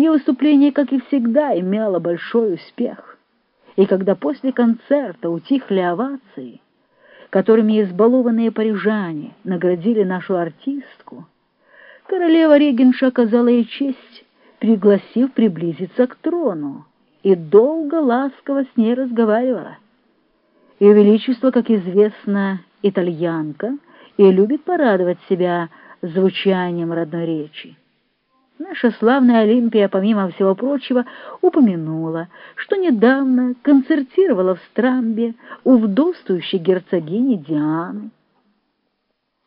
Ее выступление, как и всегда, имело большой успех. И когда после концерта утихли овации, которыми избалованные парижане наградили нашу артистку, королева Регенша оказала ей честь, пригласив приблизиться к трону, и долго ласково с ней разговаривала. Ее Величество, как известно, итальянка и любит порадовать себя звучанием родной речи. Наша славная Олимпия, помимо всего прочего, упомянула, что недавно концертировала в Страмбе у вдовствующей герцогини Дианы.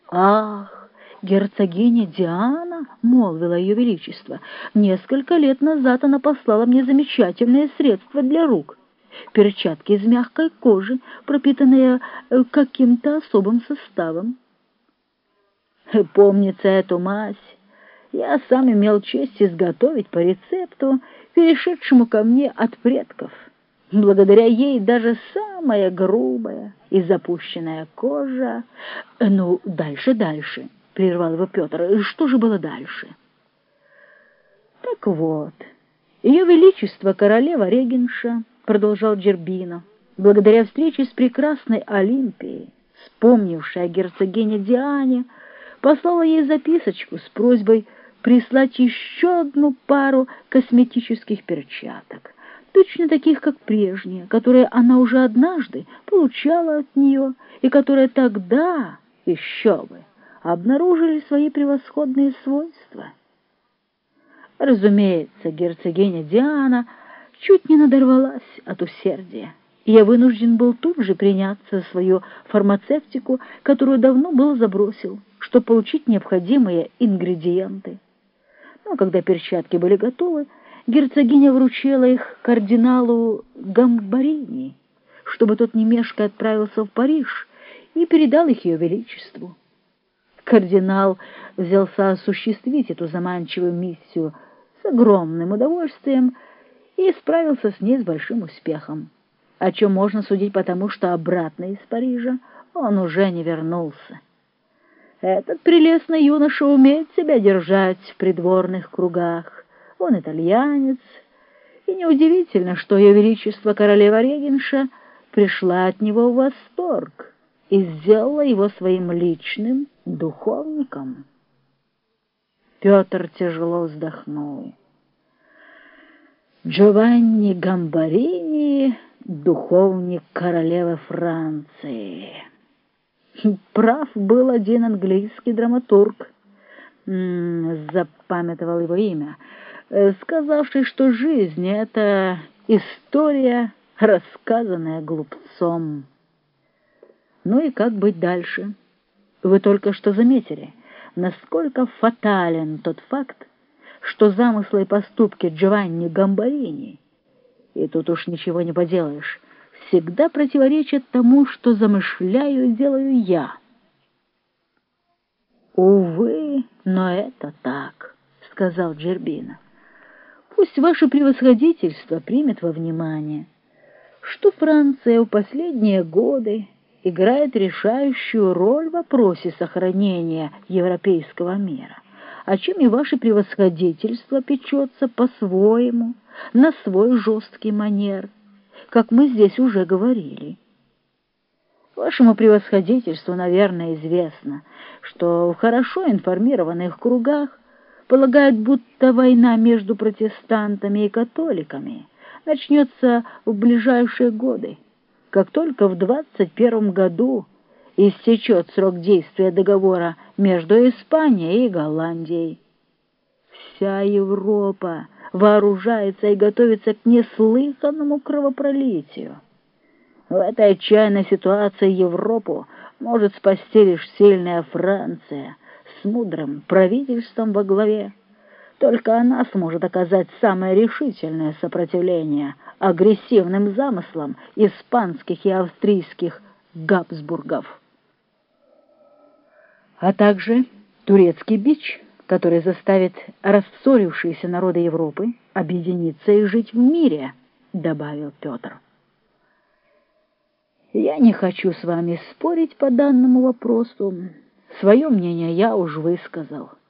«Ах, герцогиня Диана!» — молвила ее величество. «Несколько лет назад она послала мне замечательные средства для рук. Перчатки из мягкой кожи, пропитанные э, каким-то особым составом». Помнится эту мазь я сам имел честь изготовить по рецепту, перешедшему ко мне от предков. Благодаря ей даже самая грубая и запущенная кожа... Ну, дальше, дальше, — прервал его Петр. Что же было дальше? Так вот, ее величество королева Регенша, — продолжал Джербино, — благодаря встрече с прекрасной Олимпией, вспомнившей о герцогине Диане, послала ей записочку с просьбой прислать еще одну пару косметических перчаток, точно таких, как прежние, которые она уже однажды получала от нее и которые тогда, еще бы, обнаружили свои превосходные свойства. Разумеется, герцогиня Диана чуть не надорвалась от усердия, и я вынужден был тут же приняться за свою фармацевтику, которую давно был забросил, чтобы получить необходимые ингредиенты. Но когда перчатки были готовы, герцогиня вручила их кардиналу Гамбарини, чтобы тот немешко отправился в Париж и передал их ее величеству. Кардинал взялся осуществить эту заманчивую миссию с огромным удовольствием и справился с ней с большим успехом, о чем можно судить потому, что обратно из Парижа он уже не вернулся. Этот прелестный юноша умеет себя держать в придворных кругах. Он итальянец, и неудивительно, что ее величество королева Регенша пришла от него в восторг и сделала его своим личным духовником. Петр тяжело вздохнул. Джованни Гамбарини — духовник королевы Франции. Прав был один английский драматург, запамятовал его имя, э, сказавший, что жизнь — это история, рассказанная глупцом. Ну и как быть дальше? Вы только что заметили, насколько фатален тот факт, что замыслы и поступки Джованни Гамбарини, и тут уж ничего не поделаешь, всегда противоречат тому, что замышляю и делаю я. «Увы, но это так», — сказал Джербина. «Пусть ваше превосходительство примет во внимание, что Франция в последние годы играет решающую роль в вопросе сохранения европейского мира, о чем и ваше превосходительство печется по-своему, на свой жесткий манер» как мы здесь уже говорили. Вашему превосходительству, наверное, известно, что в хорошо информированных кругах полагают, будто война между протестантами и католиками начнется в ближайшие годы, как только в 21 году истечет срок действия договора между Испанией и Голландией. Вся Европа вооружается и готовится к неслыханному кровопролитию. В этой отчаянной ситуации Европу может спасти лишь сильная Франция с мудрым правительством во главе. Только она сможет оказать самое решительное сопротивление агрессивным замыслам испанских и австрийских Габсбургов. А также турецкий бич — который заставит рассорившиеся народы Европы объединиться и жить в мире, — добавил Петр. Я не хочу с вами спорить по данному вопросу. Свое мнение я уж высказал.